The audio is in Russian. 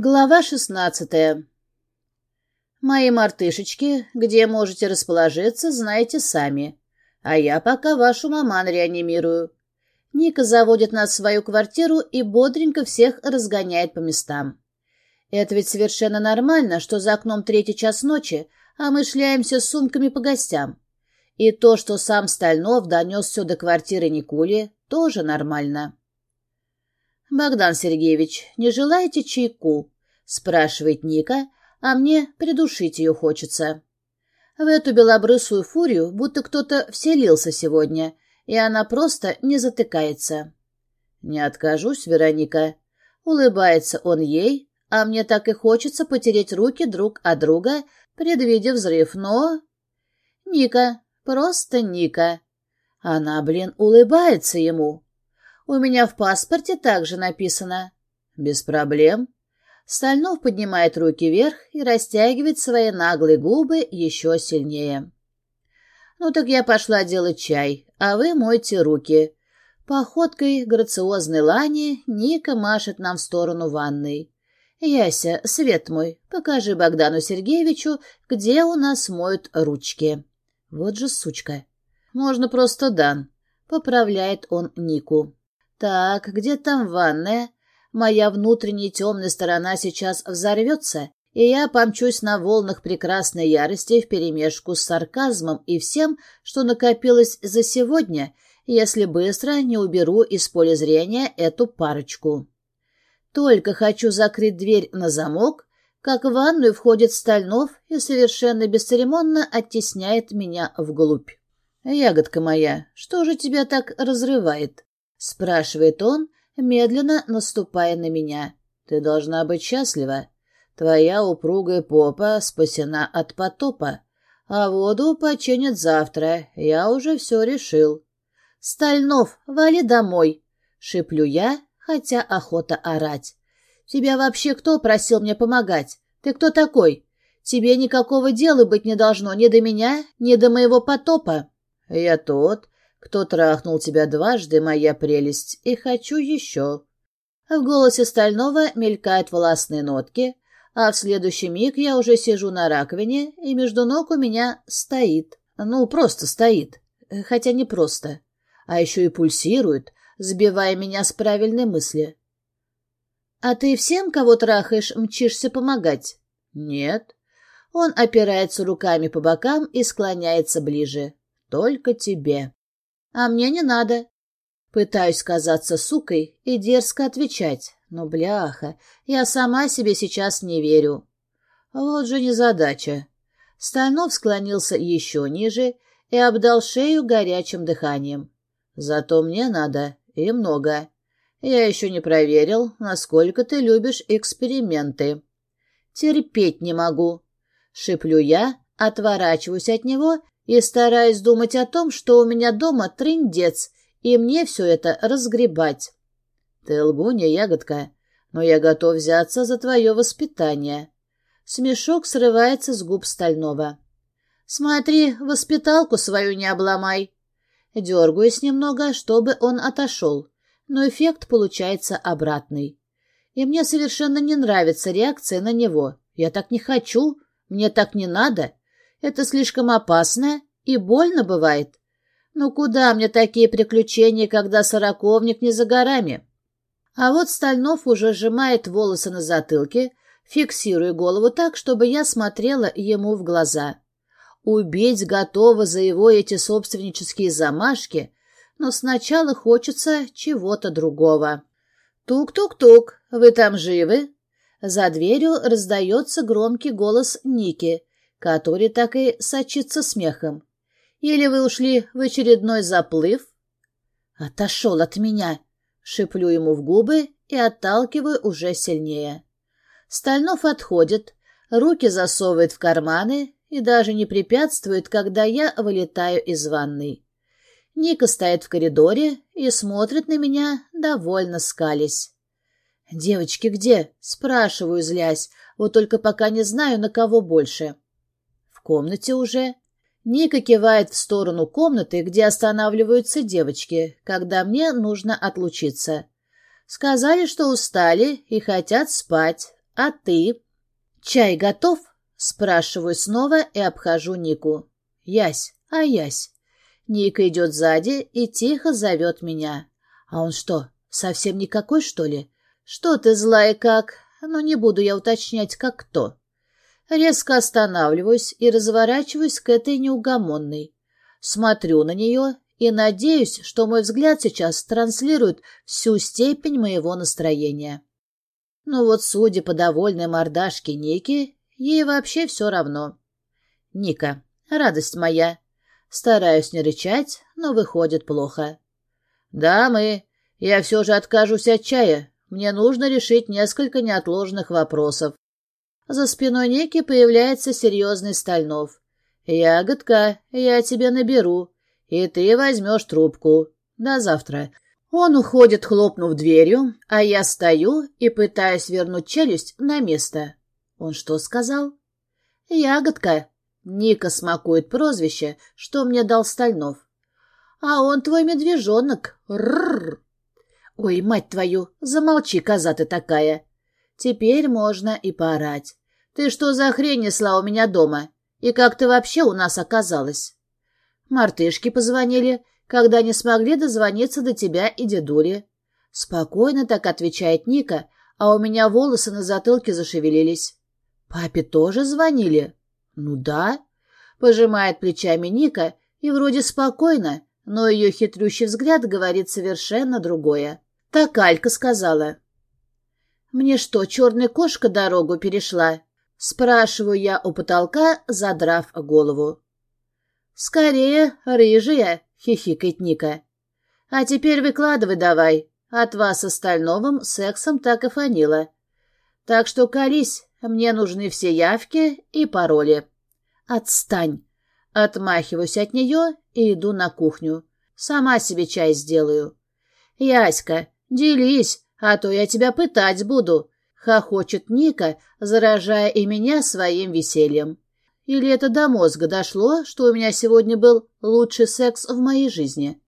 Глава шестнадцатая. Мои мартышечки, где можете расположиться, знаете сами. А я пока вашу маман реанимирую. Ника заводит нас в свою квартиру и бодренько всех разгоняет по местам. Это ведь совершенно нормально, что за окном третий час ночи, а мы шляемся с сумками по гостям. И то, что сам Стальнов донес все до квартиры Никули, тоже нормально. «Богдан Сергеевич, не желаете чайку?» — спрашивает Ника, а мне придушить ее хочется. В эту белобрысую фурию будто кто-то вселился сегодня, и она просто не затыкается. «Не откажусь, Вероника». Улыбается он ей, а мне так и хочется потереть руки друг от друга, предвидя взрыв, но... Ника, просто Ника. Она, блин, улыбается ему. У меня в паспорте также написано. Без проблем. Стальнов поднимает руки вверх и растягивает свои наглые губы еще сильнее. Ну так я пошла делать чай, а вы мойте руки. Походкой грациозной лани Ника машет нам в сторону ванной. «Яся, свет мой, покажи Богдану Сергеевичу, где у нас моют ручки». Вот же сучка. Можно просто Дан. Поправляет он Нику. Так, где там ванная? Моя внутренняя темная сторона сейчас взорвется, и я помчусь на волнах прекрасной ярости вперемешку с сарказмом и всем, что накопилось за сегодня, если быстро не уберу из поля зрения эту парочку. Только хочу закрыть дверь на замок, как в ванную входит Стальнов и совершенно бесцеремонно оттесняет меня вглубь. «Ягодка моя, что же тебя так разрывает?» — спрашивает он, медленно наступая на меня. «Ты должна быть счастлива. Твоя упругая попа спасена от потопа, а воду починят завтра. Я уже все решил». «Стальнов, вали домой!» — шиплю я, хотя охота орать. «Тебя вообще кто просил мне помогать? Ты кто такой? Тебе никакого дела быть не должно ни до меня, ни до моего потопа». «Я тот, кто трахнул тебя дважды, моя прелесть, и хочу еще. В голосе Стального мелькают властные нотки, а в следующий миг я уже сижу на раковине, и между ног у меня стоит. Ну, просто стоит. Хотя не просто. А еще и пульсирует, сбивая меня с правильной мысли. «А ты всем, кого трахаешь, мчишься помогать?» «Нет». Он опирается руками по бокам и склоняется ближе. «Только тебе». А мне не надо. Пытаюсь казаться сукой и дерзко отвечать. Но, бляха, я сама себе сейчас не верю. Вот же незадача. Стальнов склонился еще ниже и обдал шею горячим дыханием. Зато мне надо, и много. Я еще не проверил, насколько ты любишь эксперименты. Терпеть не могу. Шиплю я, отворачиваюсь от него и стараюсь думать о том, что у меня дома трындец, и мне все это разгребать. Ты лгунья, ягодка, но я готов взяться за твое воспитание. Смешок срывается с губ Стального. Смотри, воспиталку свою не обломай. Дергаюсь немного, чтобы он отошел, но эффект получается обратный. И мне совершенно не нравится реакция на него. Я так не хочу, мне так не надо. Это слишком опасно и больно бывает. Ну куда мне такие приключения, когда сороковник не за горами? А вот Стальнов уже сжимает волосы на затылке, фиксируя голову так, чтобы я смотрела ему в глаза. Убить готова за его эти собственнические замашки, но сначала хочется чего-то другого. «Тук-тук-тук, вы там живы?» За дверью раздается громкий голос Ники, который так и сочится смехом. «Или вы ушли в очередной заплыв?» «Отошел от меня!» — шиплю ему в губы и отталкиваю уже сильнее. Стальнов отходит, руки засовывает в карманы и даже не препятствует, когда я вылетаю из ванной. Ника стоит в коридоре и смотрит на меня, довольно скались. «Девочки где?» — спрашиваю, злясь, вот только пока не знаю, на кого больше комнате уже. Ника кивает в сторону комнаты, где останавливаются девочки, когда мне нужно отлучиться. Сказали, что устали и хотят спать, А ты? Чай готов? Спрашиваю снова и обхожу Нику. Ясь, а Ясь. Ника идет сзади и тихо зовет меня. А он что, совсем никакой, что ли? Что ты злая как? Ну, не буду я уточнять, как кто. Резко останавливаюсь и разворачиваюсь к этой неугомонной. Смотрю на нее и надеюсь, что мой взгляд сейчас транслирует всю степень моего настроения. Но вот, судя по довольной мордашке Ники, ей вообще все равно. Ника, радость моя. Стараюсь не рычать, но выходит плохо. Да, мы. Я все же откажусь от чая. Мне нужно решить несколько неотложных вопросов. За спиной Ники появляется серьезный Стальнов. «Ягодка, я тебя наберу, и ты возьмешь трубку. До завтра». Он уходит, хлопнув дверью, а я стою и пытаюсь вернуть челюсть на место. Он что сказал? «Ягодка». Ника смакует прозвище, что мне дал Стальнов. «А он твой медвежонок. Рррр». «Ой, мать твою, замолчи, коза ты такая». Теперь можно и поорать. «Ты что за хрень несла у меня дома? И как ты вообще у нас оказалась?» Мартышки позвонили, когда не смогли дозвониться до тебя и дедули. Спокойно так отвечает Ника, а у меня волосы на затылке зашевелились. Папе тоже звонили? Ну да. Пожимает плечами Ника и вроде спокойно, но ее хитрющий взгляд говорит совершенно другое. Так Алька сказала. «Мне что, черная кошка дорогу перешла?» Спрашиваю я у потолка, задрав голову. «Скорее, рыжая!» — хихикает Ника. «А теперь выкладывай давай. От вас остальновым сексом так и фанило. Так что колись, мне нужны все явки и пароли». «Отстань!» Отмахиваюсь от нее и иду на кухню. Сама себе чай сделаю. «Яська, делись, а то я тебя пытать буду», — хохочет Ника, заражая и меня своим весельем. Или это до мозга дошло, что у меня сегодня был лучший секс в моей жизни?